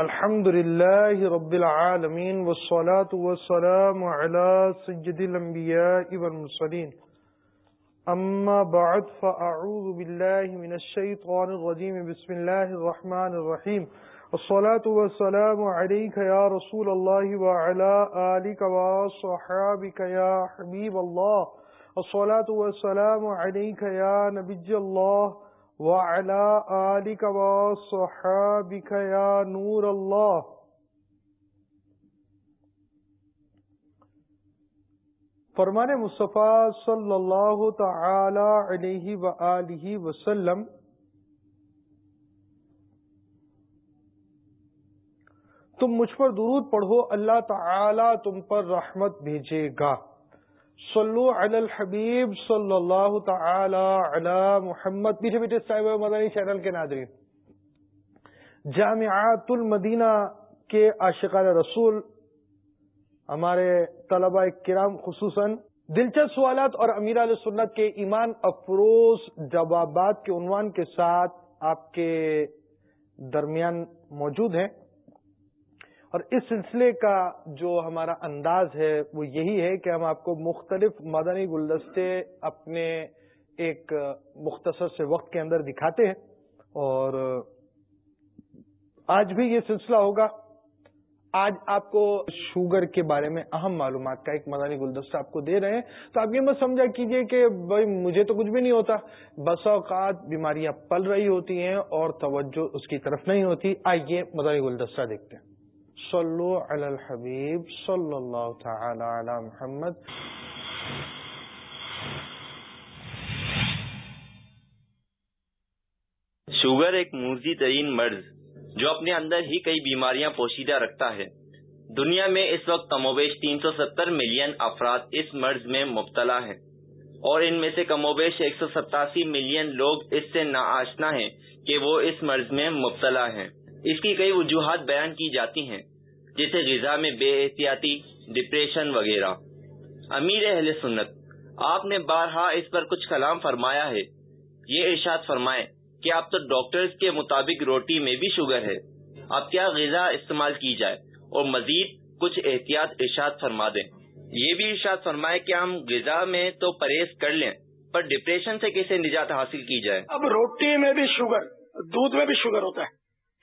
الحمد لله رب العالمين والصلاة والسلام على سجد الأنبياء والمسلين أما بعد، فأعوذ بالله من الشيطان الرجيم. بسم الله الرحمن الرحيم. الصلاة والسلام عليك يا رسول الله وعلى آلك وصحابك يا حبيب الله. الصلاة والسلام عليك يا نبي الله وعلى آلك وصحابك يا نور الله. فرمان مصطفیٰ صلی اللہ تعالی علیہ وآلہ وسلم تم مجھ پر درود پڑھو، اللہ تعالی تم پر رحمت بھیجے گا۔ صلو علی الحبیب صلی اللہ تعالی علی محمد، پیچھے پیچھے صاحب مدنی چینل کے ناظرین۔ جامعات المدینہ کے عاشقان رسول، ہمارے طلبہ کرام خصوصاً، دلچسپ سوالات اور امیر علیہ سنت کے ایمان افروز جوابات کے عنوان کے ساتھ آپ کے درمیان موجود ہیں۔ اور اس سلسلے کا جو ہمارا انداز ہے، وہ یہی ہے کہ ہم آپ کو مختلف مدنی گلدستے اپنے ایک مختصر سے وقت کے اندر دکھاتے ہیں۔ اور آج بھی یہ سلسلہ ہوگا۔ آج آپ کو شوگر کے بارے میں اہم معلومات کا ایک مدانی گلدستہ آپ کو دے رہے ہیں۔ تو آپ یہ مت سمجھا کیجیے کہ بھائی، مجھے تو کچھ بھی نہیں ہوتا۔ بس اوقات بیماریاں پل رہی ہوتی ہیں اور توجہ اس کی طرف نہیں ہوتی۔ آئیے مدانی گلدستہ دیکھتے ہیں۔ صلو علی الحبیب صلی اللہ تعالی علی محمد. شوگر ایک موزی ترین مرض جو اپنے اندر ہی کئی بیماریاں پوشیدہ رکھتا ہے۔ دنیا میں اس وقت کموبیش تین سو ستر ملین افراد اس مرض میں مبتلا ہیں اور ان میں سے کموبیش ایک سو ستاسی ملین لوگ اس سے ناآشنا ہیں کہ وہ اس مرض میں مبتلا ہیں۔ اس کی کئی وجوہات بیان کی جاتی ہیں۔ جیسے غذا میں بے احتیاطی ڈپریشن وغیرہ۔ امیر اہل سنت، آپ نے بارہا اس پر کچھ کلام فرمایا ہے۔ یہ ارشاد فرمائے کہ آپ تو ڈاکٹرز کے مطابق روٹی میں بھی شوگر ہے۔ اب کیا غذا استعمال کی جائے؟ اور مزید کچھ احتیاط ارشاد فرما دیں۔ یہ بھی ارشاد فرمائے کہ ہم غذا میں تو پرہیز کر لیں، پر ڈپریشن سے کیسے نجات حاصل کی جائے؟ اب روٹی میں بھی شوگر دودھ میں بھی شوگر ہوتا ہے،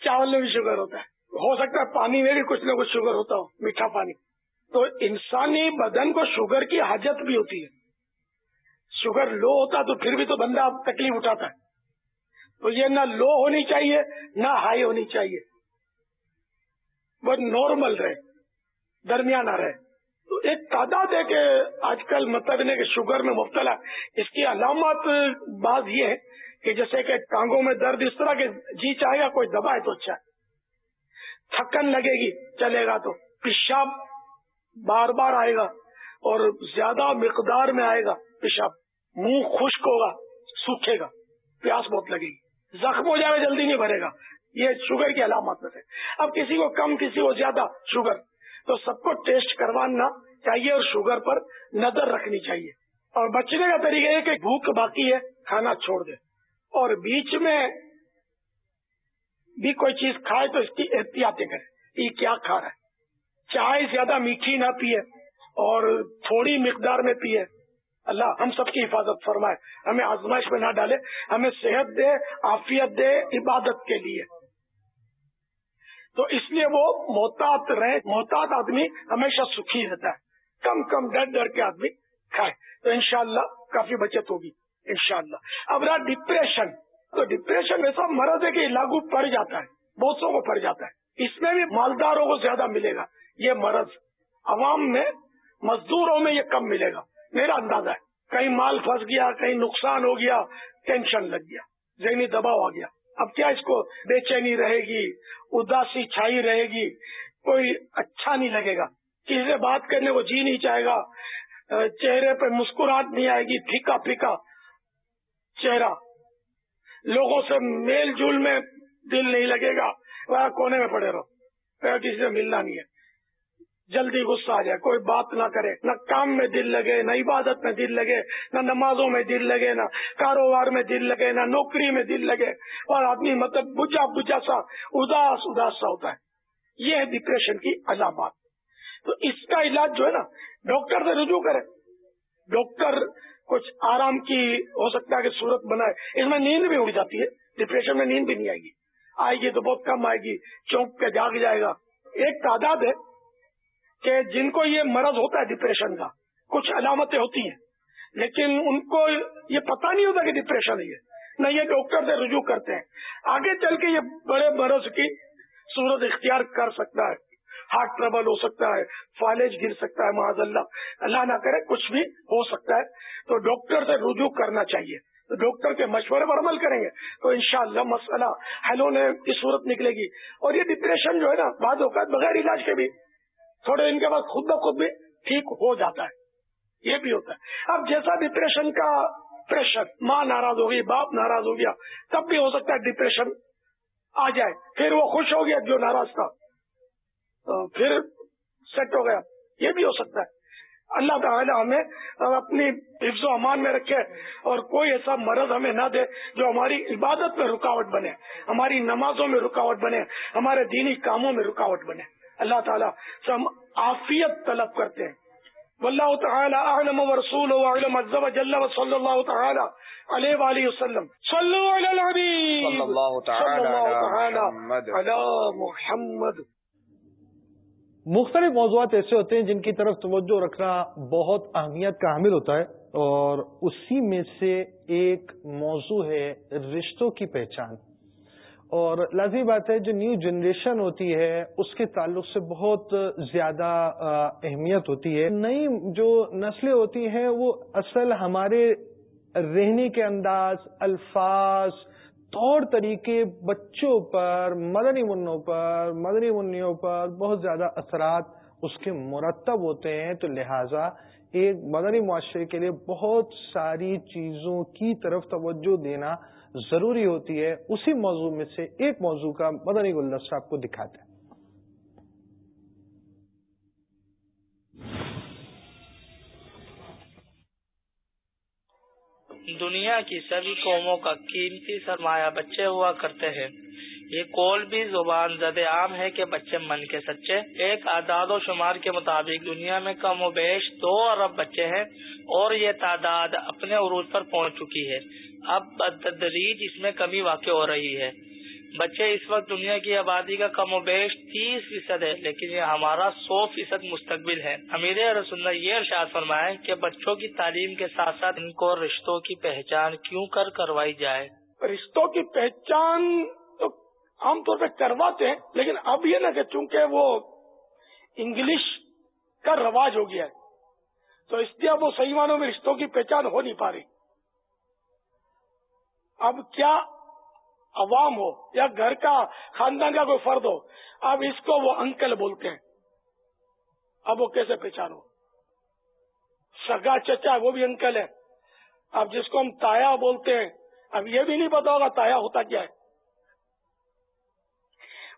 چاول میں بھی شوگر ہوتا ہے۔ ہو سکتا ہے پانی میں بھی کچھ نہ کچھ شوگر ہوتا ہو، میٹھا پانی۔ تو انسانی بدن کو شوگر کی حاجت بھی ہوتی ہے۔ شوگر لو ہوتا تو پھر بھی تو بندہ تکلیف اٹھاتا ہے۔ تو یہ نہ لو ہونی چاہیے، نہ ہائی ہونی چاہیے۔ وہ نارمل رہے، درمیانہ رہے۔ تو ایک تعداد ہے کہ آج کل مطلب کہ شوگر میں مبتلا۔ اس کی علامات بعض یہ ہے کہ جیسے کہ ٹانگوں میں درد اس طرح کے جی چاہے گا کوئی دبا ہے تو اچھا ہے۔ تھکن لگے گی، چلے گا تو۔ پیشاب بار بار آئے گا اور زیادہ مقدار میں آئے گا پیشاب۔ منہ خشک ہوگا، سوکھے گا، پیاس بہت لگے گی۔ زخم ہو جائے گا جلدی نہیں بھرے گا۔ یہ شوگر کی علامت میں سے اب کسی کو کم، کسی کو زیادہ شوگر۔ تو سب کو ٹیسٹ کروانا چاہیے اور شوگر پر نظر رکھنی چاہیے۔ اور بچنے کا طریقہ یہ کہ بھوک باقی ہے، کھانا چھوڑ دے اور بیچ میں بھی کوئی چیز کھائے تو اس کی احتیاط کرے یہ کیا کھا رہا ہے؟ چائے زیادہ میٹھی نہ پیے اور تھوڑی مقدار میں پیے۔ اللہ ہم سب کی حفاظت فرمائے۔ ہمیں آزمائش میں نہ ڈالے۔ ہمیں صحت دے، عافیت دے عبادت کے لیے۔ تو اس لیے وہ محتاط رہے محتاط آدمی ہمیشہ سکھی رہتا ہے۔ کم کم ڈر ڈر کے آدمی کھائے۔ تو انشاءاللہ کافی بچت ہوگی۔ انشاءاللہ۔ اب رہا ڈپریشن۔ تو ڈپریشن ایسا مرض ہے کہ لاگو پڑ جاتا ہے، بہت سو کو پڑ جاتا ہے۔ اس میں بھی مالداروں کو زیادہ ملے گا۔ یہ مرض عوام میں، مزدوروں میں یہ کم ملے گا۔ میرا اندازہ ہے، کہیں مال پھنس گیا، کہیں نقصان ہو گیا ٹینشن لگ گیا، ذہنی دباؤ آ گیا۔ اب کیا اس کو بے چینی رہے گی، اداسی چھائی رہے گی؟ کوئی اچھا نہیں لگے گا۔ کسی سے بات کرنے کو جی نہیں چاہے گا۔ چہرے پہ مسکراہٹ نہیں آئے گی، پھیکا پھیکا چہرہ۔ لوگوں سے میل جول میں دل نہیں لگے گا۔ وہ کونے میں پڑے رہو۔ کسی سے ملنا نہیں ہے۔ جلدی غصہ آ جائے۔ کوئی بات نہ کرے۔ نہ کام میں دل لگے، نہ عبادت میں دل لگے، نہ نمازوں میں دل لگے، نہ کاروبار میں دل لگے، نہ نوکری میں دل لگے۔ اور آدمی مطلب بجا بجا سا، اداس اداس سا ہوتا ہے۔ یہ ہے ڈپریشن کی علامات تو اس کا علاج جو ہے نا، ڈاکٹر سے رجوع کرے ڈاکٹر کچھ آرام کی ہو سکتا ہے کہ صورت بنائے۔ اس میں نیند بھی اڑ جاتی ہے ڈپریشن میں نیند بھی نہیں آئے گی۔ آئے گی تو بہت کم آئے گی، چونک کے جاگ جائے گا۔ ایک تعداد ہے کہ جن کو یہ مرض ہوتا ہے ڈپریشن کا، کچھ علامتیں ہوتی ہیں، لیکن ان کو یہ پتہ نہیں ہوتا کہ ڈپریشن ہے نہ یہ ڈاکٹر سے رجوع کرتے ہیں۔ آگے چل کے یہ بڑے مرض کی صورت اختیار کر سکتا ہے۔ ہارٹ ٹربل ہو سکتا ہے، فالج گر سکتا ہے، معاذ اللہ۔ اللہ نہ کرے، کچھ بھی ہو سکتا ہے۔ تو ڈاکٹر سے رجوع کرنا چاہیے۔ تو ڈاکٹر کے مشورے پر عمل کریں گے۔ تو انشاءاللہ مسئلہ حل ہونے کی صورت نکلے گی۔ اور یہ ڈپریشن جو ہے نا، بعض اوقات بغیر علاج کے بھی، تھوڑے دن کے بعد خود بخود بھی ٹھیک ہو جاتا ہے۔ یہ بھی ہوتا ہے۔ اب جیسا ڈپریشن کا پریشر ماں ناراض ہو گئی، باپ ناراض ہو گیا، تب بھی ہو سکتا ہے ڈپریشن آ جائے۔ پھر وہ خوش ہو گیا جو ناراض تھا۔ پھر سیٹ ہو گیا۔ یہ بھی ہو سکتا ہے۔ اللہ تعالی ہمیں اپنی حفظ و امان میں رکھے اور کوئی ایسا مرض ہمیں نہ دے جو ہماری عبادت میں رکاوٹ بنے ہماری نمازوں میں رکاوٹ بنے ہمارے دینی کاموں میں رکاوٹ بنے۔ اللہ تعالیٰ سے ہم آفیت طلب کرتے ہیں۔ واللہ تعالی اعلم ورسول واعلم عز وجل وصلی اللہ تعالی علیہ وآلہ وسلم۔ صلو علی الحبیب۔ صلی اللہ تعالی علی محمد۔ مختلف موضوعات ایسے ہوتے ہیں جن کی طرف توجہ رکھنا بہت اہمیت کا حامل ہوتا ہے اور اسی میں سے ایک موضوع ہے رشتوں کی پہچان۔ اور لازمی بات ہے جو نیو جنریشن ہوتی ہے، اس کے تعلق سے بہت زیادہ اہمیت ہوتی ہے۔ نئی جو نسلیں ہوتی ہیں، وہ اصل ہمارے رہنے کے انداز، الفاظ طور طریقے بچوں پر، مدنی منوں پر، مدنی منوں پر بہت زیادہ اثرات اس کے مرتب ہوتے ہیں۔ تو لہٰذا ایک مدنی معاشرے کے لیے بہت ساری چیزوں کی طرف توجہ دینا ضروری ہوتی ہے۔ اسی موضوع میں سے ایک موضوع کا مدنی گلدستہ آپ کو دکھاتے ہیں دنیا کی سبھی قوموں کا قیمتی سرمایہ بچے ہوا کرتے ہیں۔ یہ کول بھی زبان زد عام ہے کہ بچے من کے سچے۔ ایک اعداد و شمار کے مطابق دنیا میں کم و بیش دو ارب بچے ہیں اور یہ تعداد اپنے عروج پر پہنچ چکی ہے۔ اب بدریج اس میں کمی واقع ہو رہی ہے۔ بچے اس وقت دنیا کی آبادی کا کم و بیش تیس فیصد ہے، لیکن یہ ہمارا سو فیصد مستقبل ہے۔ امیر رسول یہ ارشاد فرمائے کہ بچوں کی تعلیم کے ساتھ ساتھ ان کو رشتوں کی پہچان کیوں کر کروائی جائے؟ رشتوں کی پہچان تو عام طور پہ کرواتے ہیں، لیکن اب یہ نا کہ چونکہ وہ انگلش کا رواج ہو گیا ہے، تو اس لیے وہ صحیح معنوں میں رشتوں کی پہچان ہو نہیں پا رہی۔ اب کیا عوام ہو یا گھر کا خاندان کا کوئی فرد ہو، اب اس کو وہ انکل بولتے ہیں۔ اب وہ کیسے پہچانو سگا چچا، وہ بھی انکل ہے۔ اب جس کو ہم تایا بولتے ہیں، اب یہ بھی نہیں پتا ہوگا تایا ہوتا کیا ہے۔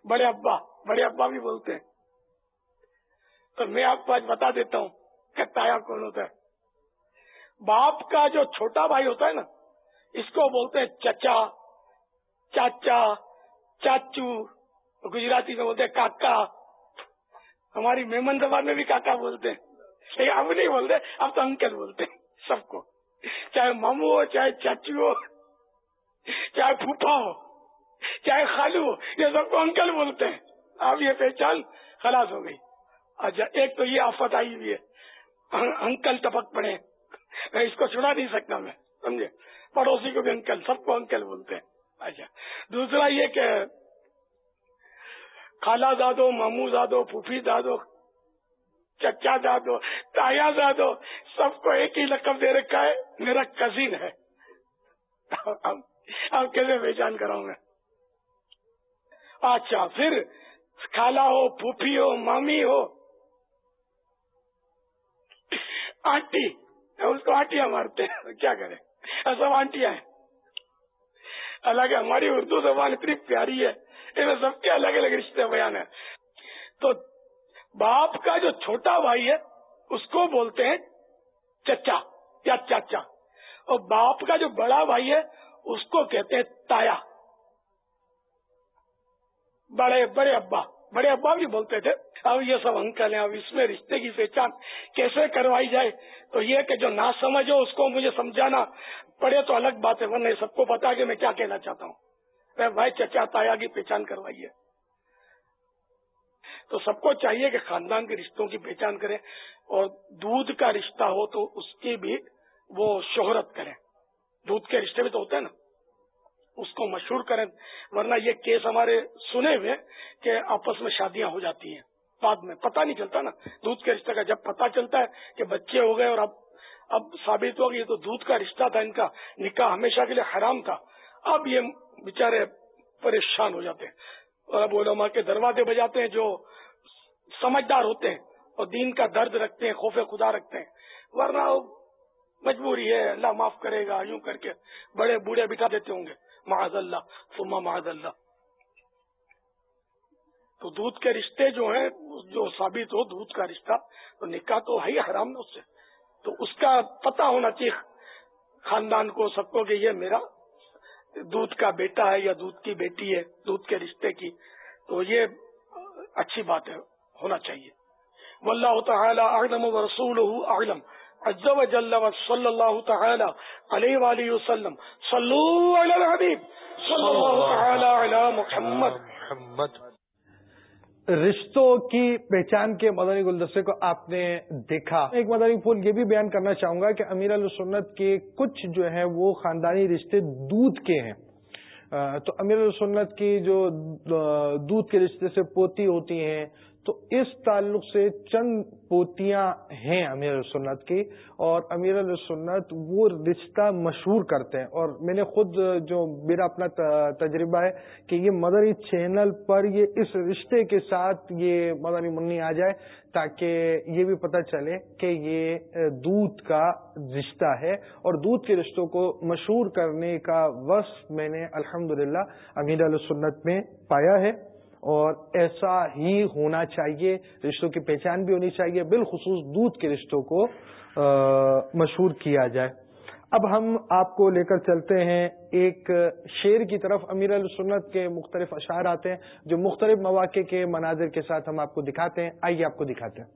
بڑے ابا بڑے ابا بھی بولتے ہیں۔ تو میں آپ کو آج بتا دیتا ہوں کہ تایا کون ہوتا ہے۔ باپ کا جو چھوٹا بھائی ہوتا ہے نا، اس کو بولتے ہیں چچا۔ چاچا چاچو گجراتی میں بولتے کاکا ہماری میمن زبان میں بھی کاکا بولتے ہیں اب نہیں بولتے اب تو انکل بولتے ہیں سب کو چاہے مامو ہو چاہے چاچو ہو چاہے پھوپھا ہو چاہے خالو ہو یہ سب کو انکل بولتے ہیں اب یہ پہچان خلاص ہو گئی اچھا ایک تو یہ آفت آئی ہوئی ہے انکل ٹپک پڑے میں اس کو چھڑا نہیں سکتا میں سمجھے پڑوسی کو بھی انکل سب کو انکل بولتے ہیں اچھا۔ دوسرا یہ کہ خالہ دادو مامو دادو پھوپھی دادو چچا دادو تایا دادو سب کو ایک ہی لقب دے رکھا ہے، میرا کزن ہے۔ اب کیسے پہچان کراؤں میں؟ اچھا پھر خالہ ہو، پھوپھی ہو، مامی ہو۔ آنٹی، اس کو آنٹیاں مارتے ہیں، کیا کریں؟ سب آنٹیاں ہیں۔ حالانکہ ہماری اردو زبان اتنی پیاری ہے، ان سب کے الگ الگ رشتے بیان ہیں۔ تو باپ کا جو چھوٹا بھائی ہے، اس کو بولتے ہیں چچا یا چاچا۔ اور باپ کا جو بڑا بھائی ہے، اس کو کہتے ہیں تایا۔ بڑے بڑے ابا۔ بڑے ابا بھی بولتے تھے۔ اب یہ سب انکل ہیں، اب اس میں رشتے کی پہچان کیسے کروائی جائے؟ تو یہ کہ جو نہ سمجھو اس کو مجھے سمجھانا۔ پڑے تو الگ بات ہے، ورنہ سب کو پتا کہ میں کیا کہنا چاہتا ہوں۔ بھائی چچا تایا کی پہچان کروائیے۔ تو سب کو چاہیے کہ خاندان کے رشتوں کی پہچان کریں اور دودھ کا رشتہ ہو تو اس کی بھی وہ شہرت کریں۔ دودھ کے رشتے بھی تو ہوتے ہیں نا۔ اس کو مشہور کریں۔ ورنہ یہ کیس ہمارے سنے ہوئے کہ آپس میں شادیاں ہو جاتی ہیں۔ بعد میں پتہ نہیں چلتا نا۔ دودھ کے رشتے کا جب پتہ چلتا ہے کہ بچے ہو گئے اور اب اب ثابت ہو گئی تو دودھ کا رشتہ تھا، ان کا نکاح ہمیشہ کے لیے حرام تھا۔ اب یہ بےچارے پریشان ہو جاتے ہیں۔ اور اب علماء کے دروازے بجاتے ہیں جو سمجھدار ہوتے ہیں اور دین کا درد رکھتے ہیں، خوف خدا رکھتے ہیں۔ ورنہ مجبوری ہے، اللہ معاف کرے گا، یوں کر کے بڑے بوڑھے بٹھا دیتے ہوں گے۔ معاذ اللہ سما معاذ اللہ۔ تو دودھ کے رشتے جو ہیں، جو ثابت ہو دودھ کا رشتہ، تو نکاح تو ہے ہی حرام اس سے۔ تو اس کا پتہ ہونا چاہیے خاندان کو سب کو کہ یہ میرا دودھ کا بیٹا ہے یا دودھ کی بیٹی ہے، دودھ کے رشتے کی۔ تو یہ اچھی بات ہے، ہونا چاہیے۔ واللہ تعالی اعلم ورسوله اعلم۔ عز وجل صلی اللہ تعالی علیہ وآلہ وسلم۔ صلو علی الحبیب۔ صلی اللہ تعالی علی محمد۔ محمد۔ رشتوں کی پہچان کے مدنی گلدستے کو آپ نے دیکھا۔ ایک مدنی پھول یہ بھی بیان کرنا چاہوں گا کہ امیر السنت کے کچھ جو ہے وہ خاندانی رشتے دودھ کے ہیں۔ تو امیر السنت کی جو دودھ کے رشتے سے پوتی ہوتی ہیں تو اس تعلق سے چند پوتیاں ہیں امیر سنت کی اور امیر السنت وہ رشتہ مشہور کرتے ہیں اور میں نے خود جو میرا اپنا تجربہ ہے کہ یہ مدنی چینل پر یہ اس رشتے کے ساتھ یہ مدنی منی آ جائے تاکہ یہ بھی پتہ چلے کہ یہ دودھ کا رشتہ ہے اور دودھ کے رشتوں کو مشہور کرنے کا وصف میں نے الحمد للہ امیر السنت میں پایا ہے۔ اور ایسا ہی ہونا چاہیے، رشتوں کی پہچان بھی ہونی چاہیے، بالخصوص دودھ کے رشتوں کو مشہور کیا جائے۔ اب ہم آپ کو لے کر چلتے ہیں۔ ایک شیر کی طرف امیر السنت کے مختلف اشعار آتے ہیں، جو مختلف مواقع کے مناظر کے ساتھ ہم آپ کو دکھاتے ہیں۔ آئیے آپ کو دکھاتے ہیں۔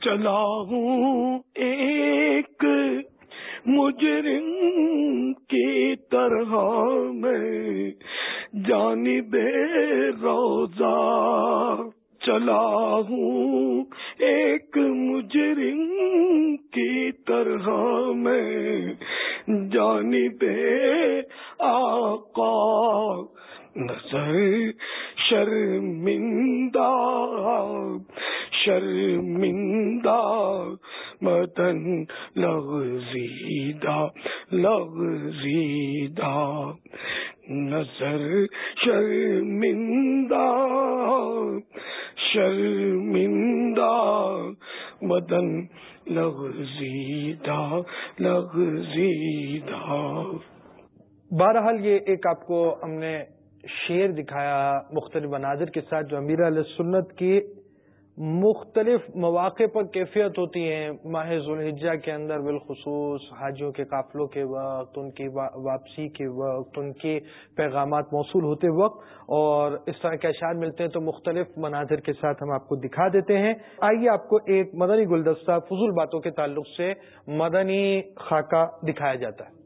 چلا ہوں ایک مجرم کی طرح جانب روزہ چلا ہوں ایک مجرم کی طرح میں جانب آقا نظر شرمندہ شرمندہ، مدن لغزیدہ لغزیدہ نظر شرمندہ شرمندہ، مدن لغزیدہ لغزیدہ بہرحال یہ ایک آپ کو ہم نے شعر دکھایا مختلف مناظر کے ساتھ جو امیر علیہ سنت کی مختلف مواقع پر کیفیت ہوتی ہیں۔ ماہ ذوالحجہ کے اندر بالخصوص حاجیوں کے قافلوں کے وقت، ان کی واپسی کے وقت، ان کے پیغامات موصول ہوتے وقت اور اس طرح کے اشعار ملتے ہیں تو مختلف مناظر کے ساتھ ہم آپ کو دکھا دیتے ہیں۔ آئیے آپ کو ایک مدنی گلدستہ فضول باتوں کے تعلق سے مدنی خاکہ دکھایا جاتا ہے۔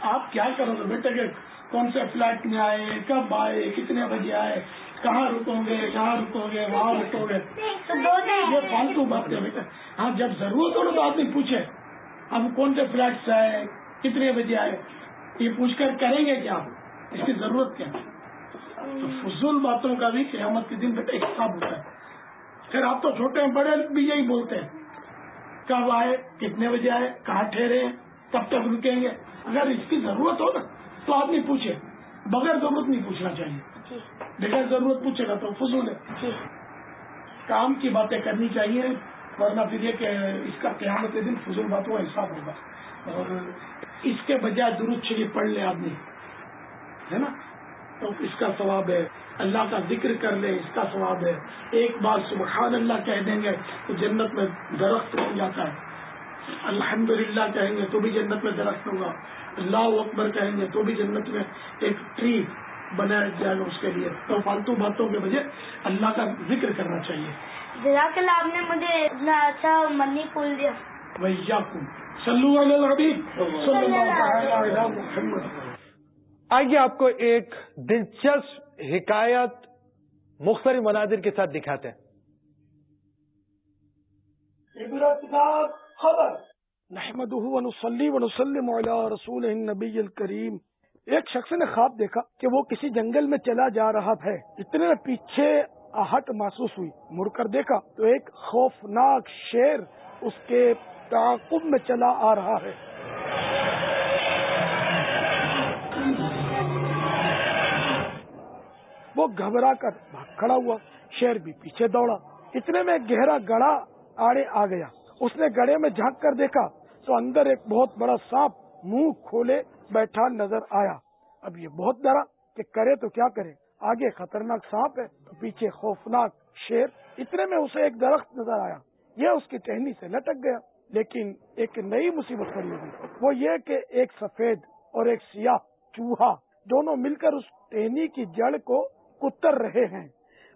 آپ کیا کرو گے بیٹے کہ کون سے فلیٹ میں آئے کب آئے کتنے بجے آئے کہاں رکو گے کہاں رکو گے وہاں رکو گے۔ یہ فالتو بات ہے بیٹا ہاں جب ضرورت ہو تو آدمی پوچھے ہم کون سے فلیٹ سے آئے کتنے بجے آئے؟ یہ پوچھ کر کریں گے کیا اس کی ضرورت کیا تو فضول باتوں کا بھی قیامت کے دن بیٹا حساب ہوتا ہے۔ پھر آپ تو چھوٹے ہیں بڑے بھی یہی بولتے ہیں۔ کب آئے کتنے بجے آئے کہاں ٹھہرے کب تک رکیں گے؟ اگر اس کی ضرورت ہو نا تو آدمی پوچھے بغیر ضرورت نہیں پوچھنا چاہیے۔ جی۔ بغیر ضرورت پوچھے گا تو فضول ہے۔ جی۔ کام کی باتیں کرنی چاہیے ورنہ پھر یہ کہ اس کا قیامت دن فضول باتوں کا حساب ہوگا۔ اور اس کے بجائے درست شریف پڑھ لے آدمی ہے نا؟ تو اس کا ثواب ہے۔ اللہ کا ذکر کر لیں اس کا ثواب ہے۔ ایک بار سبحان اللہ کہہ دیں گے تو جنت میں درخت ہو جاتا ہے۔ الحمد للہ کہیں گے تو بھی جنت میں درخت ہوگا۔ اللہ اکبر کہیں گے تو بھی جنت میں ایک ٹری بنایا جائے گا اس کے لیے۔ تو فالتو باتوں کے بجائے اللہ کا ذکر کرنا چاہیے۔ جزاک اللہ آپ نے مجھے اتنا اچھا منی پھول دیا۔ بھیا سلو محمد آئیے آپ کو ایک دلچسپ حکایت مختلف مناظر کے ساتھ دکھاتے ہیں۔ خبر۔ نحمد ونسلم علی رسول النبی الکریم۔ ایک شخص نے خواب دیکھا کہ وہ کسی جنگل میں چلا جا رہا ہے۔ اتنے میں پیچھے آہٹ محسوس ہوئی۔ مڑ کر دیکھا تو ایک خوفناک شیر اس کے تعاقب میں چلا آ رہا ہے۔ وہ گھبرا کر بھاگ کھڑا ہوا، شیر بھی پیچھے دوڑا۔ اتنے میں گہرا گڑا آڑے آ گیا۔ اس نے گڑے میں جھانک کر دیکھا تو اندر ایک بہت بڑا سانپ منہ کھولے بیٹھا نظر آیا۔ اب یہ بہت ڈرا کہ کرے تو کیا کرے؟ آگے خطرناک سانپ ہے تو پیچھے خوفناک شیر۔ اتنے میں اسے ایک درخت نظر آیا۔ یہ اس کی ٹہنی سے لٹک گیا۔ لیکن ایک نئی مصیبت کھڑی ہوگی وہ یہ کہ ایک سفید اور ایک سیاہ چوہا دونوں مل کر اس ٹہنی کی جڑ کو کتر رہے ہیں۔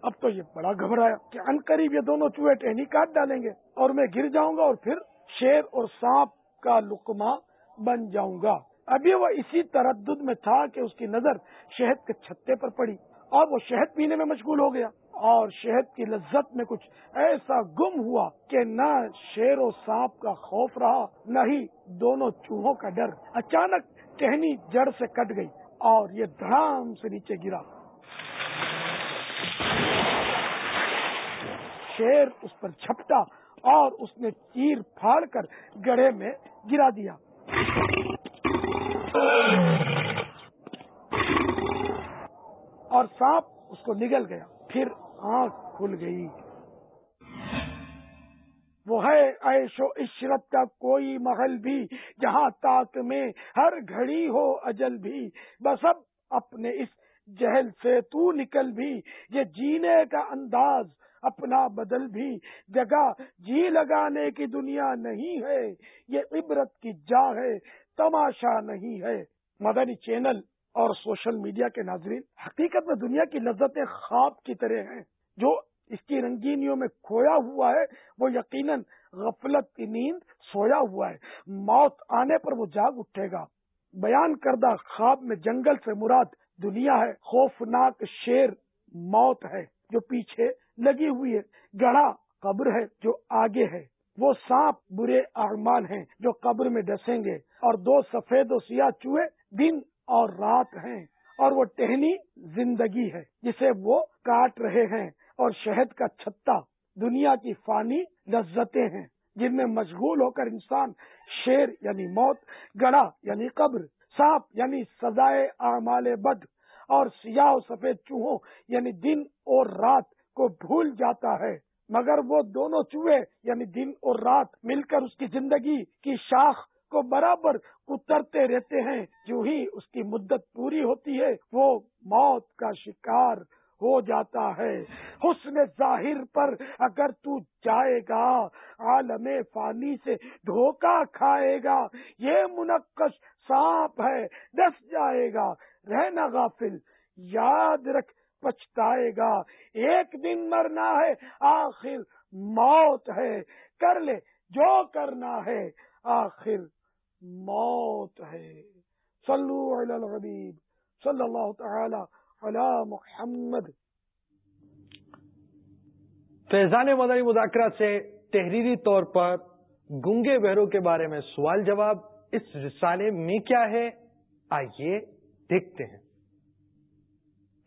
اب تو یہ بڑا گھبرایا کہ ان قریب یہ دونوں چوہے ٹہنی کاٹ ڈالیں گے اور میں گر جاؤں گا اور پھر شیر اور سانپ کا لکما بن جاؤں گا۔ ابھی وہ اسی تردد میں تھا کہ اس کی نظر شہد کے چھتے پر پڑی۔ اور وہ شہد پینے میں مشغول ہو گیا اور شہد کی لذت میں کچھ ایسا گم ہوا کہ نہ شیر و سانپ کا خوف رہا، نہ ہی دونوں چوہوں کا ڈر۔ اچانک ٹہنی جڑ سے کٹ گئی اور یہ دھڑام سے نیچے گرا۔ شیر اس پر چھپٹا اور اس نے چیر پھاڑ کر گڑھے میں گرا دیا۔ اور سانپ اس کو نگل گیا۔ پھر آنکھ کھل گئی۔ وہ ہے عیش و عشرت کا کوئی محل بھی، جہاں تاک میں ہر گھڑی ہو اجل بھی۔ بس اب اپنے اس جہل سے تو نکل بھی۔ یہ جینے کا انداز اپنا بدل بھی جگہ جی لگانے کی دنیا نہیں ہے، یہ عبرت کی جا ہے، تماشا نہیں ہے۔ مدنی چینل اور سوشل میڈیا کے ناظرین، حقیقت میں دنیا کی لذتیں خواب کی طرح ہیں۔ جو اس کی رنگینیوں میں کھویا ہوا ہے، وہ یقیناً غفلت کی نیند سویا ہوا ہے۔ موت آنے پر وہ جاگ اٹھے گا۔ بیان کردہ خواب میں جنگل سے مراد دنیا ہے۔ خوفناک شیر موت ہے جو پیچھے لگی ہوئی ہے۔ گڑھا قبر ہے جو آگے ہے۔ وہ سانپ برے اعمال ہیں جو قبر میں ڈسیں گے۔ اور دو سفید و سیاہ چوہے دن اور رات ہیں۔ اور وہ ٹہنی زندگی ہے جسے وہ کاٹ رہے ہیں۔ اور شہد کا چھتا دنیا کی فانی لذتیں ہیں جن میں مشغول ہو کر انسان شیر یعنی موت گڑا یعنی قبر، سانپ یعنی سزائے اعمال بد، اور سیاہ و سفید چوہوں یعنی دن اور رات کو بھول جاتا ہے، مگر وہ دونوں چوہے یعنی دن اور رات مل کر اس کی زندگی کی شاخ کو برابر اترتے رہتے ہیں۔ جو ہی اس کی مدت پوری ہوتی ہے، وہ موت کا شکار ہو جاتا ہے۔ حسن ظاہر پر اگر تو جائے گا، عالم فانی سے دھوکہ کھائے گا۔ یہ منقش سانپ ہے ڈس جائے گا۔ رہنا غافل، یاد رکھ پچھتائے گا۔ ایک دن مرنا ہے، آخر موت ہے۔ کر لے جو کرنا ہے، آخر موت ہے۔ صلو علی الغبیب صلی اللہ تعالی علی محمد۔ فیضان مدنی مذاکرہ سے تحریری طور پر گنگے بہروں کے بارے میں سوال جواب اس رسالے میں کیا ہے؟ آئیے دیکھتے ہیں۔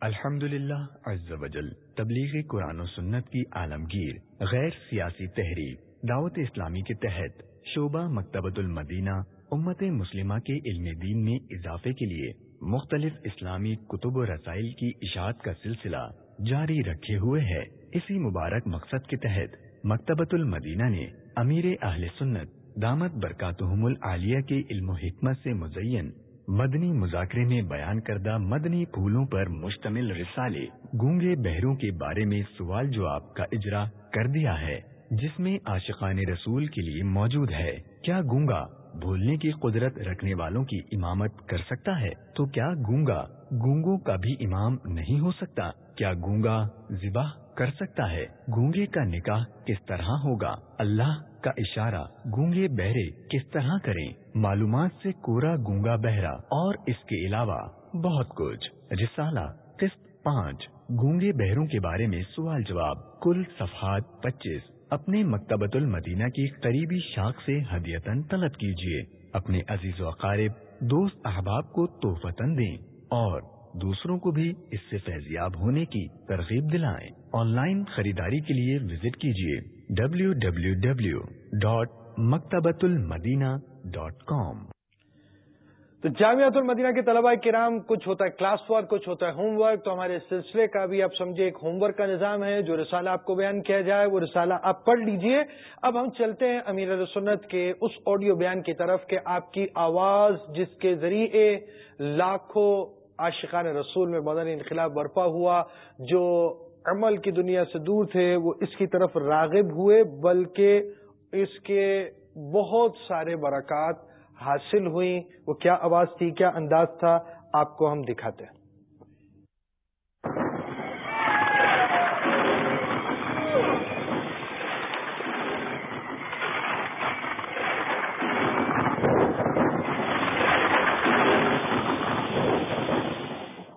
الحمد للہ وجل، تبلیغ قرآن و سنت کی عالمگیر، غیر سیاسی تحریک، دعوت اسلامی کے تحت، شعبہ مکتبۃ المدینہ، امت مسلمہ کے علم دین میں اضافے کے لیے مختلف اسلامی کتب و رسائل کی اشاعت کا سلسلہ جاری رکھے ہوئے ہے اسی مبارک مقصد کے تحت مکتبۃ المدینہ نے امیر اہل سنت دامت برکاتہم العالیہ کے علم و حکمت سے مزین مدنی مذاکرے میں بیان کردہ مدنی پھولوں پر مشتمل رسالے گونگے بہروں کے بارے میں سوال جواب کا اجرا کر دیا ہے، جس میں عاشقان رسول کے لیے موجود ہے۔ کیا گونگا بھولنے کی قدرت رکھنے والوں کی امامت کر سکتا ہے؟ تو کیا گونگا گونگوں کا بھی امام نہیں ہو سکتا؟ کیا گونگا ذبح کر سکتا ہے۔ گونگے کا نکاح کس طرح ہوگا؟ اللہ کا اشارہ، گونگے بہرے کس طرح کریں؟ معلومات سے کورا گونگا بہرا۔ اور اس کے علاوہ بہت کچھ۔ رسالہ قسط پانچ۔ گونگے بہروں کے بارے میں سوال جواب۔ کل صفحات پچیس۔ اپنے مکتبۃ المدینہ کی قریبی شاخ سے ہدیتن طلب کیجیے اپنے عزیز و اقارب، دوست احباب کو توفتن دیں۔ اور دوسروں کو بھی اس سے فیضیاب ہونے کی ترغیب دلائیں۔ آن لائن خریداری کے لیے وزٹ کیجیے W W W dot Maktabatul Madina dot com تو جامعت المدینہ کے طلباء کرام، کچھ ہوتا ہے کلاس ورک، کچھ ہوتا ہے ہوم ورک، تو ہمارے سلسلے کا بھی آپ سمجھے ایک ہوم ورک کا نظام ہے، جو رسالہ آپ کو بیان کیا جائے، وہ رسالہ آپ پڑھ لیجیے اب ہم چلتے ہیں امیر السنت کے اس آڈیو بیان کی طرف کہ آپ کی آواز جس کے ذریعے لاکھوں عاشقان رسول میں بدن انقلاب برپا ہوا، جو عمل کی دنیا سے دور تھے، وہ اس کی طرف راغب ہوئے، بلکہ اس کے بہت سارے برکات حاصل ہوئیں۔ وہ کیا آواز تھی، کیا انداز تھا، آپ کو ہم دکھاتے ہیں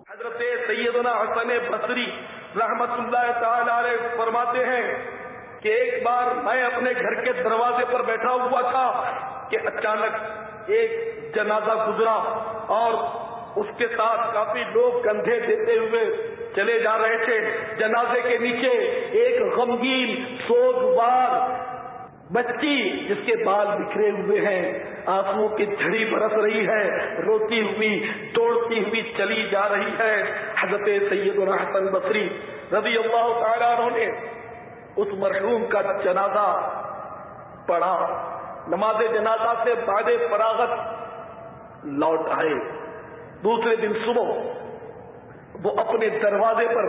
حضرت سیدنا حسن بصری رحمت اللہ تعالی فرماتے ہیں کہ ایک بار میں اپنے گھر کے دروازے پر بیٹھا ہوا تھا کہ اچانک ایک جنازہ گزرا اور اس کے ساتھ کافی لوگ کندھے دیتے ہوئے چلے جا رہے تھے۔ جنازے کے نیچے ایک غمگین سوگوار بچی جس کے بال بکھرے ہوئے ہیں۔ آنسو کی جھڑی برس رہی ہے، روتی ہوئی توڑتی ہوئی چلی جا رہی ہے۔ حضرت سید الحسن بصری رضی اللہ تعالیٰ نے اس مرحوم کا جنازہ پڑھا۔ نماز جنازہ سے بعد فراغت لوٹ آئے۔ دوسرے دن صبح وہ اپنے دروازے پر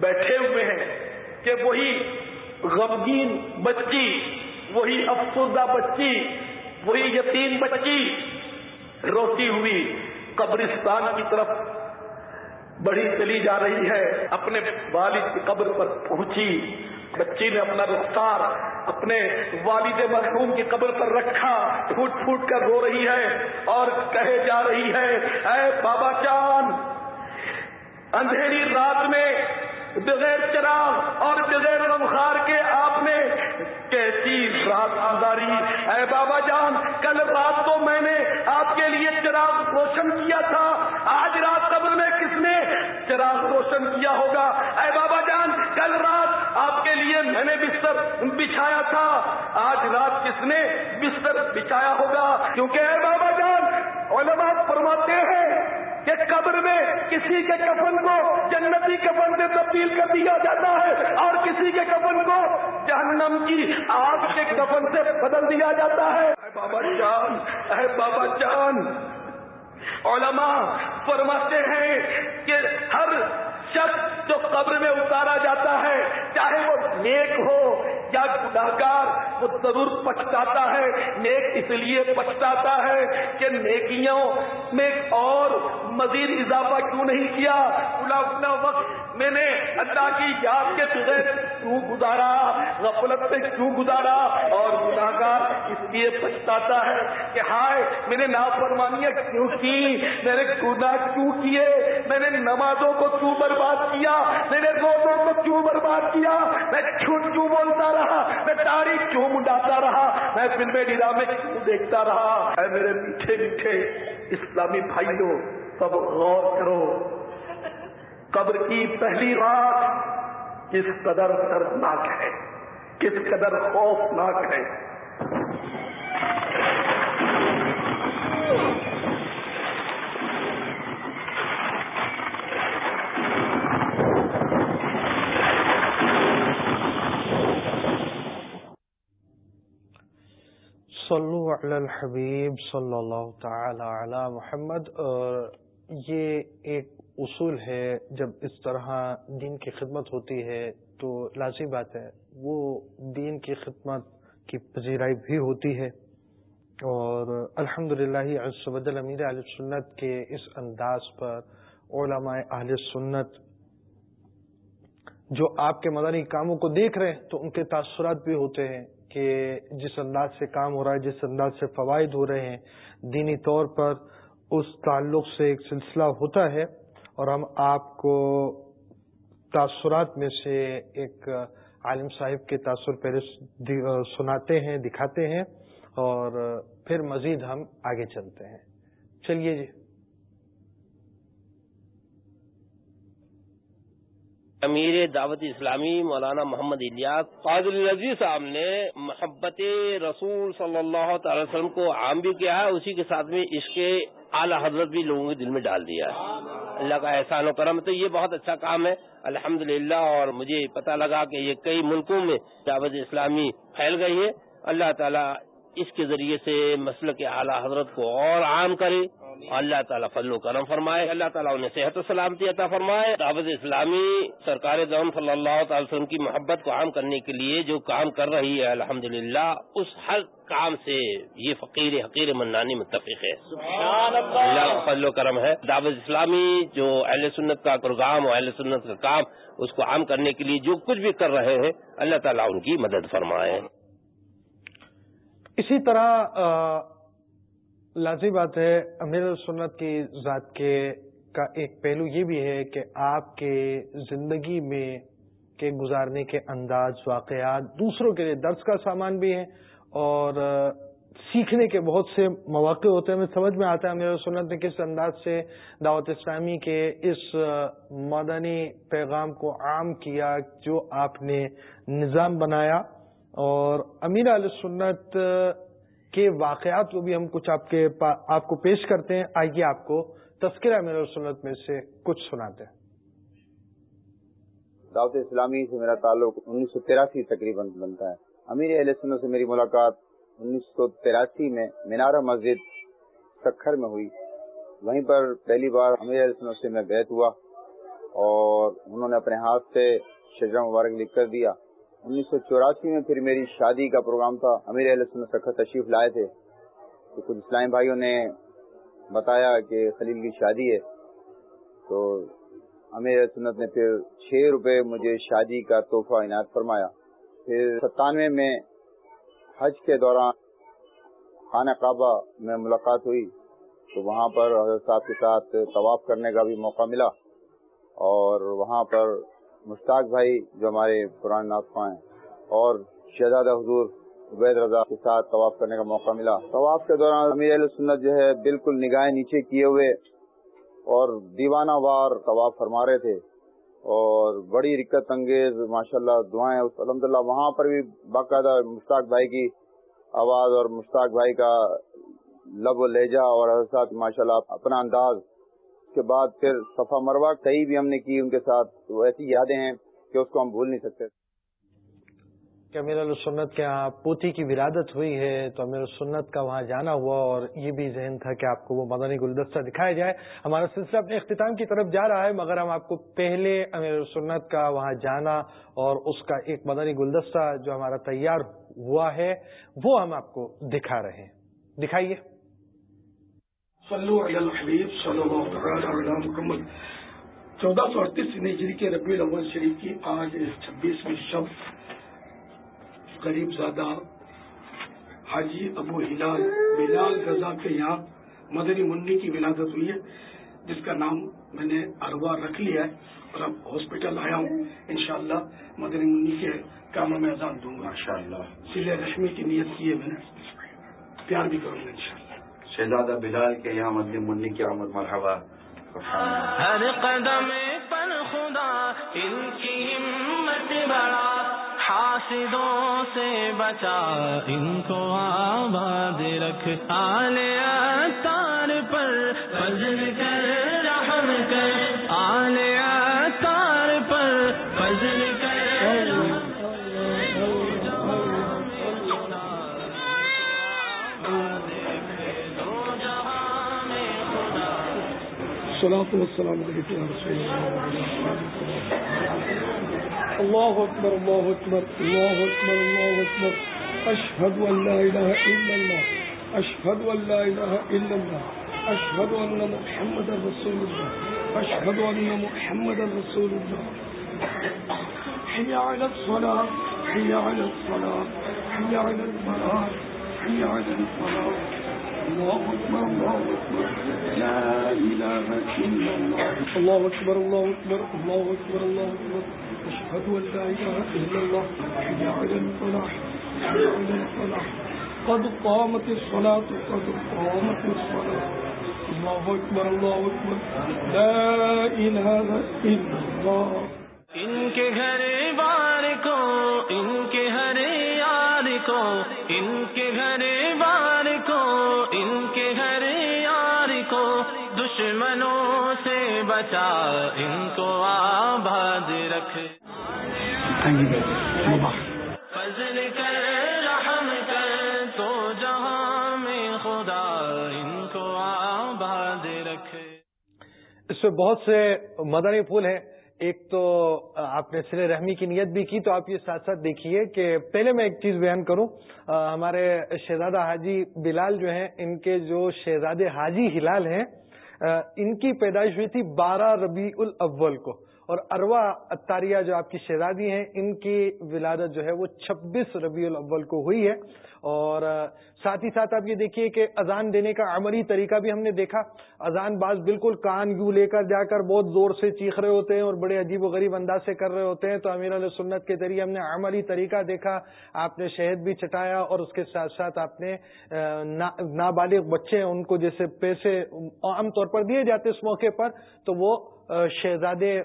بیٹھے ہوئے ہیں کہ وہی غمگین بچی، وہی افسردہ بچی وہی یتیم بچی روتی ہوئی قبرستان کی طرف بڑھی چلی جا رہی ہے، اپنے والد کی قبر پر پہنچی۔ بچی نے اپنا رفتار اپنے والد مرحوم کی قبر پر رکھا، پھوٹ پھوٹ کر رو رہی ہے اور کہے جا رہی ہے، اے بابا چاند اندھیری رات میں بغیر چراغ اور بغیر رمخار کے آپ نے کیسی اے بابا جان، کل رات کو میں نے آپ کے لیے چراغ روشن کیا تھا۔ آج رات قبر میں کس نے چراغ روشن کیا ہوگا؟ اے بابا جان، کل رات آپ کے لیے میں نے بستر بچھایا تھا۔ آج رات کس نے بستر بچھایا ہوگا؟ کیونکہ اے بابا جان، علماء فرماتے ہیں کہ قبر میں کسی کے کفن کو جنتی کفن سے تبدیل کر دیا جاتا ہے اور کسی کے کفن کو جہنم کی آگ کے کفن سے بدل دیا جاتا ہے۔ اے بابا جان، اے بابا جان۔ علماء فرماتے ہیں کہ ہر شخص جو قبر میں اتارا جاتا ہے، چاہے وہ نیک ہو یا گناگار وہ ضرور پچھتاتا ہے۔ نیک اس لیے پچھتاتا ہے کہ نیکیوں میں اور مزید اضافہ کیوں نہیں کیا؟ اپنا وقت میں نے اللہ کی یاد کے بغیر کیوں گزارا؟ غفلت سے کیوں گزارا؟ اور گناگار اس لیے پچھتاتا ہے کہ ہائے، میں نے نافرمانیاں کیوں کی؟ میں نے گناہ کیوں کیے؟ میں نے نمازوں کو کیوں برباد کیا؟ میں نے روزوں کو کیوں برباد کیا؟ میں جھوٹ کیوں بولتا رہا؟ میں تاریخ کیوں منڈاتا رہا؟ میں فلمیں ڈرامے کیوں دیکھتا رہا؟ اے میرے میٹھے میٹھے اسلامی بھائیوں، سب غور کرو۔ قبر کی پہلی رات کس قدر دردناک ہے، کس قدر خوفناک ہے۔ صلو علی الحبیب صلی اللہ تعالی علی محمد، اور یہ ایک اصول ہے، جب اس طرح دین کی خدمت ہوتی ہے تو لازمی بات ہے، وہ دین کی خدمت کی پذیرائی بھی ہوتی ہے۔ اور الحمد للہ امیر علیہ سنت کے اس انداز پر علماء اہل سنت جو آپ کے مدنی کاموں کو دیکھ رہے ہیں تو ان کے تاثرات بھی ہوتے ہیں کہ جس انداز سے کام ہو رہا ہے، جس انداز سے فوائد ہو رہے ہیں، دینی طور پر اس تعلق سے ایک سلسلہ ہوتا ہے۔ اور ہم آپ کو تاثرات میں سے ایک عالم صاحب کے تاثر پہلے سناتے ہیں، دکھاتے ہیں اور پھر مزید ہم آگے چلتے ہیں۔ چلیے جی۔ امیر دعوت اسلامی مولانا محمد الیاس فاضل العزیز صاحب نے محبت رسول صلی اللہ تعالی وسلم کو عام بھی کیا ہے، اسی کے ساتھ میں اس کے اعلیٰ حضرت بھی لوگوں کے دل میں ڈال دیا ہے۔ اللہ کا احسان و کرم تو یہ بہت اچھا کام ہے۔ الحمد اور مجھے پتہ لگا کہ یہ کئی ملکوں میں دعوت اسلامی پھیل گئی ہے۔ اللہ تعالیٰ اس کے ذریعے سے مسئلہ کے اعلیٰ حضرت کو اور عام کرے۔ اللہ تعالیٰ فضل و کرم فرمائے۔ اللہ تعالیٰ انہیں صحت و سلامتی عطا فرمائے۔ دعوت اسلامی سرکار دون صلی اللہ تعالی وسلم کی محبت کو عام کرنے کے لیے جو کام کر رہی ہے الحمد اس ہر کام سے یہ فقیر حقیر منانی متفق ہے۔ اللہ فضل و کرم ہے۔ دعوت اسلامی جو اہل سنت کا پروگرام اور اہل سنت کا کام اس کو عام کرنے کے لیے جو کچھ بھی کر رہے ہیں اللہ تعالیٰ ان کی مدد فرمائے۔ اسی طرح لازمی بات ہے، امیر سنت کی ذات کے کا ایک پہلو یہ بھی ہے کہ آپ کے زندگی میں کے گزارنے کے انداز، واقعات، دوسروں کے لیے درس کا سامان بھی ہے اور سیکھنے کے بہت سے مواقع ہوتے ہیں۔ ہمیں سمجھ میں آتا ہے امیر سنت نے کس انداز سے دعوت اسلامی کے اس مدنی پیغام کو عام کیا جو آپ نے نظام بنایا اور امیر علیہ سنت کے واقعات کو بھی ہم کچھ آپ کے آپ کو پیش کرتے ہیں۔ آئیے آپ کو تذکرہ میرا سنت میں سے کچھ سناتے ہیں۔ دعوت اسلامی سے میرا تعلق انیس سو تراسی تقریباً بنتا ہے۔ امیر علیہ سنت سے میری ملاقات انیس سو تراسی میں مینارہ مسجد سکھر میں ہوئی۔ وہیں پر پہلی بار امیر علیہ سنت سے میں بیت ہوا اور انہوں نے اپنے ہاتھ سے شجرا مبارک لکھ کر دیا۔ انیس سو چوراسی میں پھر میری شادی کا پروگرام تھا۔ امیر علیہ سنت سکھر تشریف لائے تھے۔ تو کچھ اسلام بھائیوں نے بتایا کہ خلیل کی شادی ہے۔ تو امیر سنت نے پھر چھ روپے مجھے شادی کا تحفہ عنایت فرمایا۔ پھر ستانوے میں حج کے دوران خانہ کعبہ میں ملاقات ہوئی۔ تو وہاں پر حضرت صاحب کے ساتھ طواف کرنے کا بھی موقع ملا اور وہاں پر مشتاق بھائی جو ہمارے پرانے ناخواں ہیں اور شہزادہ حضور عبید رضا کے ساتھ طواف کرنے کا موقع ملا۔ طواف کے دوران امیر علیہ سنت جو ہے بالکل نگاہیں نیچے کیے ہوئے اور دیوانہ وار طواف فرما رہے تھے اور بڑی رکت انگیز ماشاء اللہ دعائیں الحمد للہ وہاں پر بھی باقاعدہ مشتاق بھائی کی آواز اور مشتاق بھائی کا لب و لہجہ اور ماشاء اللہ اپنا انداز کے بعد پھر صفا مروا کئی بھی ہم نے کی ان کے ساتھ ایسی یادیں ہیں کہ اس کو ہم بھول نہیں سکتے۔ امیر السنت کے یہاں پوتی کی ولادت ہوئی ہے، تو امیر السنت کا وہاں جانا ہوا اور یہ بھی ذہن تھا کہ آپ کو وہ مدنی گلدستہ دکھایا جائے۔ ہمارا سلسلہ اپنے اختتام کی طرف جا رہا ہے، مگر ہم آپ کو پہلے امیر السنت کا وہاں جانا اور اس کا ایک مدنی گلدستہ جو ہمارا تیار ہوا ہے، وہ ہم آپ کو دکھا رہے ہیں۔ دکھائیے۔ صلو علی الحبیب صلی اللہ تعالی علی محمد. چودہ سو اڑتیس نجری کے ربیع الاول شریف کی آج چھبیسویں شب غریب زادہ حاجی ابو ہلال بلال رضا کے یہاں مدنی منی کی ولادت ہوئی ہے جس کا نام میں نے اروا رکھ لیا ہے اور اب ہاسپٹل آیا ہوں انشاءاللہ مدنی منی کے کاموں میں اذان دوں گا۔ سلے رشمی کی نیت کی ہے میں نے۔ پیار بھی کروں گا انشاءاللہ۔ شہزادہ بلال کے یہاں مدنی منی کی آمد مرحبا۔ ہر قدم پر خدا ان کی ہمت بڑا حاسدوں سے بچا، ان کو آباد رکھ آلیا تار پر فضل کر۔ الصلاة والسلام عليك يا رسول الله. الله أكبر الله أكبر الله أكبر الله أكبر. أشهد أن لا إله إلا الله. أشهد أن لا إله إلا الله. أشهد أن محمد رسول الله. أشهد أن محمد رسول الله. حي على الصلاة، حي على الصلاة، حي على الفلاح حي على الفلاح الله أكبر الله أكبر الله أكبر الله أكبر أشهد أن لا إله إلا الله حي على الفلاح حي على الفلاح قد قامت الصلاة قد قامت الصلاة الله أكبر الله أكبر لا إله إلا الله ان کے گھر بار رکھ فضل کر رحم کر تو جہاں میں خدا ان کو آباد رکھے. اس میں بہت سے مدنی پھول ہیں. ایک تو آپ نے سر رحمی کی نیت بھی کی تو آپ یہ ساتھ ساتھ دیکھیے کہ پہلے میں ایک چیز بیان کروں. ہمارے شہزادہ حاجی بلال جو ہیں ان کے جو شہزادے حاجی ہلال ہیں ان کی پیدائش ہوئی تھی بارہ ربیع الاول کو. اور اروا اتاریہ جو آپ کی شہزادی ہیں، ان کی ولادت جو ہے وہ چھبیس ربیع الاول کو ہوئی ہے۔ اور ساتھ ہی ساتھ آپ یہ دیکھیے کہ اذان دینے کا عملی طریقہ بھی ہم نے دیکھا۔ اذان بعض بالکل کان یوں لے کر جا کر بہت زور سے چیخ رہے ہوتے ہیں اور بڑے عجیب و غریب انداز سے کر رہے ہوتے ہیں۔ تو امیر علیہ سنت کے ذریعے ہم نے عملی طریقہ دیکھا۔ آپ نے شہد بھی چٹایا اور اس کے ساتھ ساتھ آپ نے نابالغ بچے ان کو جیسے پیسے عام طور پر دیے جاتے اس موقع پر، تو وہ شہزادے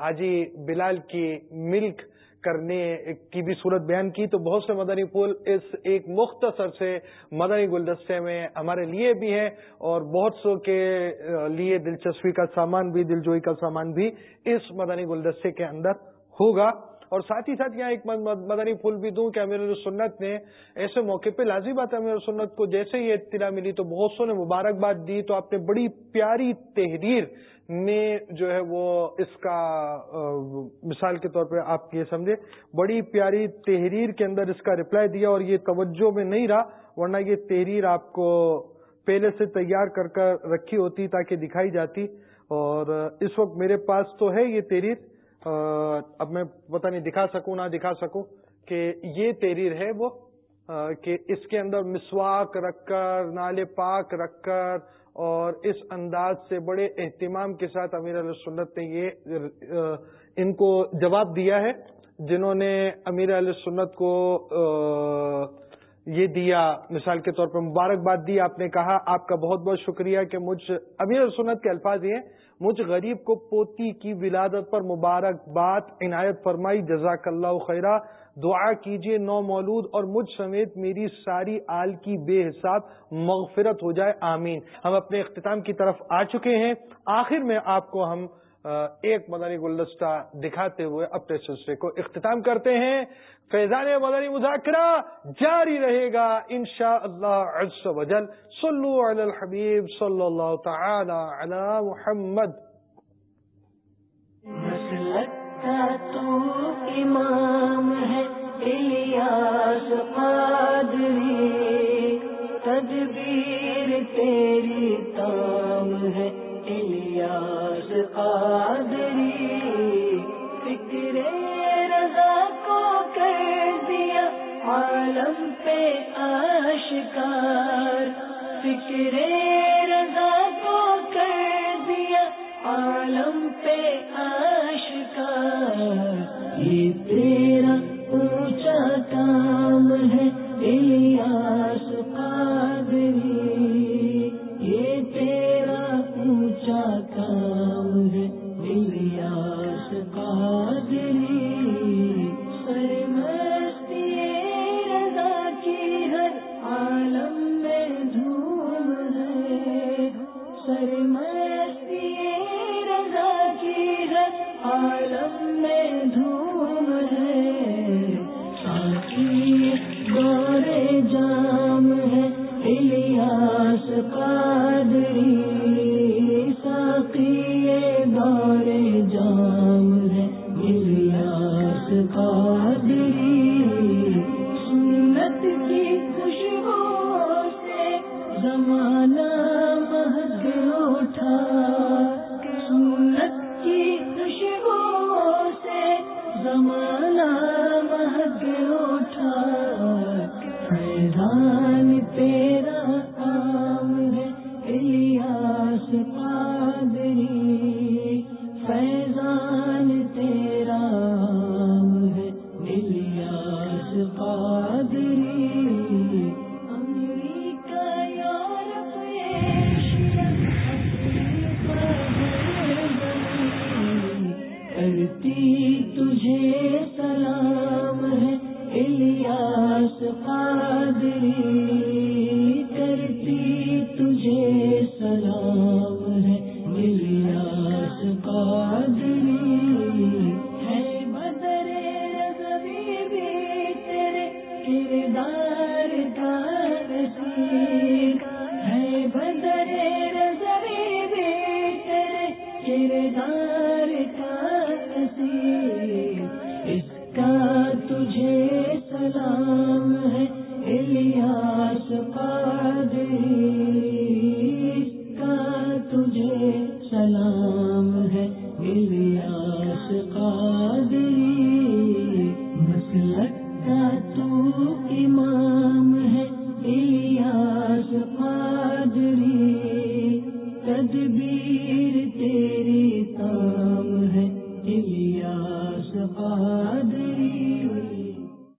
حاجی بلال کی ملک کرنے کی بھی صورت بیان کی تو بہت سے مدنی پھول اس ایک مختصر سے مدنی گلدستے میں ہمارے لیے بھی ہیں اور بہت سو کے لیے دلچسپی کا سامان بھی، دلجوئی کا سامان بھی اس مدنی گلدستے کے اندر ہوگا۔ اور ساتھ ہی ساتھ یہاں ایک مدنی پھول بھی دوں کہ امیر سنت نے ایسے موقع پہ لازمی بات ہے، امیر سنت کو جیسے ہی اطلاع ملی تو بہت سو نے مبارکباد دی، تو آپ نے بڑی پیاری تحریر میں جو ہے وہ اس کا مثال کے طور پہ آپ یہ سمجھے، بڑی پیاری تحریر کے اندر اس کا رپلائی دیا اور یہ توجہ میں نہیں رہا، ورنہ یہ تحریر آپ کو پہلے سے تیار کر کر رکھی ہوتی تاکہ دکھائی جاتی اور اس وقت میرے پاس تو ہے یہ تحریر۔ اب میں پتہ نہیں دکھا سکوں، نہ دکھا سکوں کہ یہ تحریر ہے وہ کہ اس کے اندر مسواک رکھ کر نالے پاک رکھ کر، اور اس انداز سے بڑے اہتمام کے ساتھ امیر علیہ سنت نے یہ ان کو جواب دیا ہے، جنہوں نے امیر علیہ سنت کو یہ دیا، مثال کے طور پر مبارکباد دی، آپ نے کہا، آپ کا بہت بہت شکریہ کہ مجھ، امیر سنت کے الفاظ یہ مجھ غریب کو پوتی کی ولادت پر مبارکباد عنایت فرمائی جزاک اللہ خیرہ دعا کیجیے نو مولود اور مجھ سمیت میری ساری آل کی بے حساب مغفرت ہو جائے، آمین۔ ہم اپنے اختتام کی طرف آ چکے ہیں۔ آخر میں آپ کو ہم ایک مدنی گلدستہ دکھاتے ہوئے اپنے سلسلے کو اختتام کرتے ہیں۔ فیضان مدنی مذاکرہ جاری رہے گا انشاء اللہ عز و جل۔ صلو علی الحبیب صلی اللہ تعالی علی محمد۔ امام قادری فکر رضا کو کر دیا عالم پہ آشکار۔ فکر رضا کو کر دیا عالم پہ آشکار۔ یہ تیرا اونچا کام ہے۔